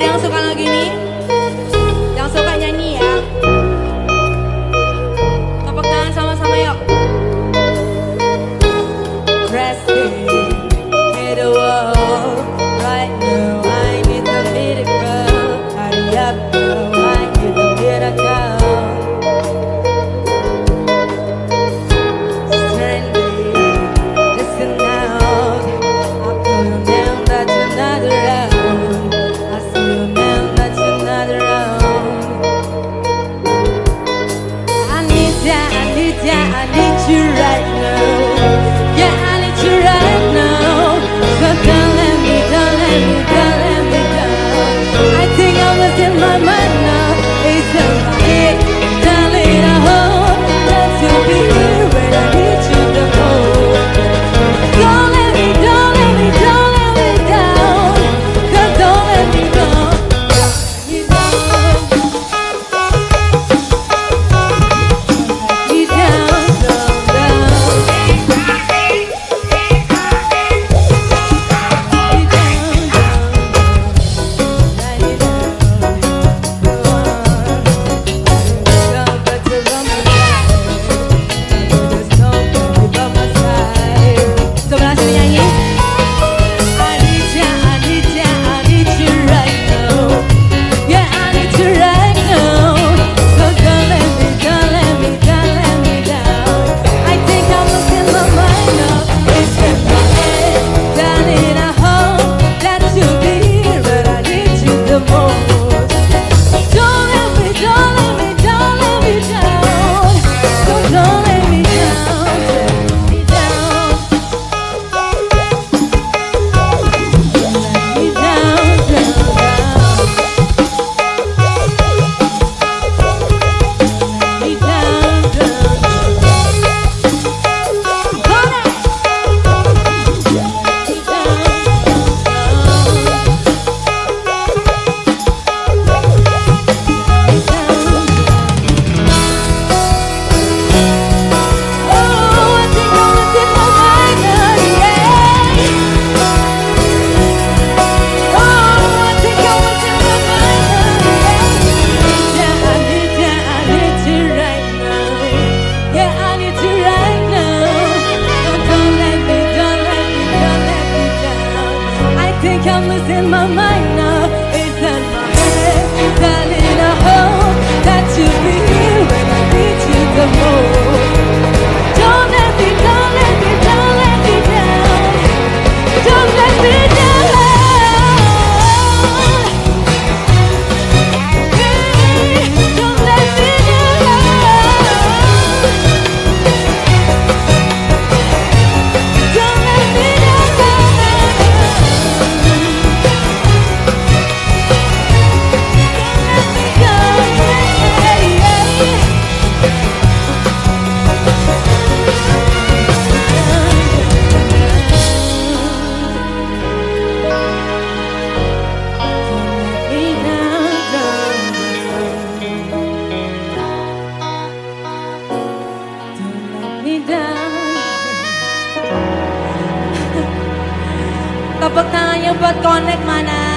Ada yang suka lagu ini? Yeah, I need you right now. numbers in my mind. Kapag tayo ba't connect man ay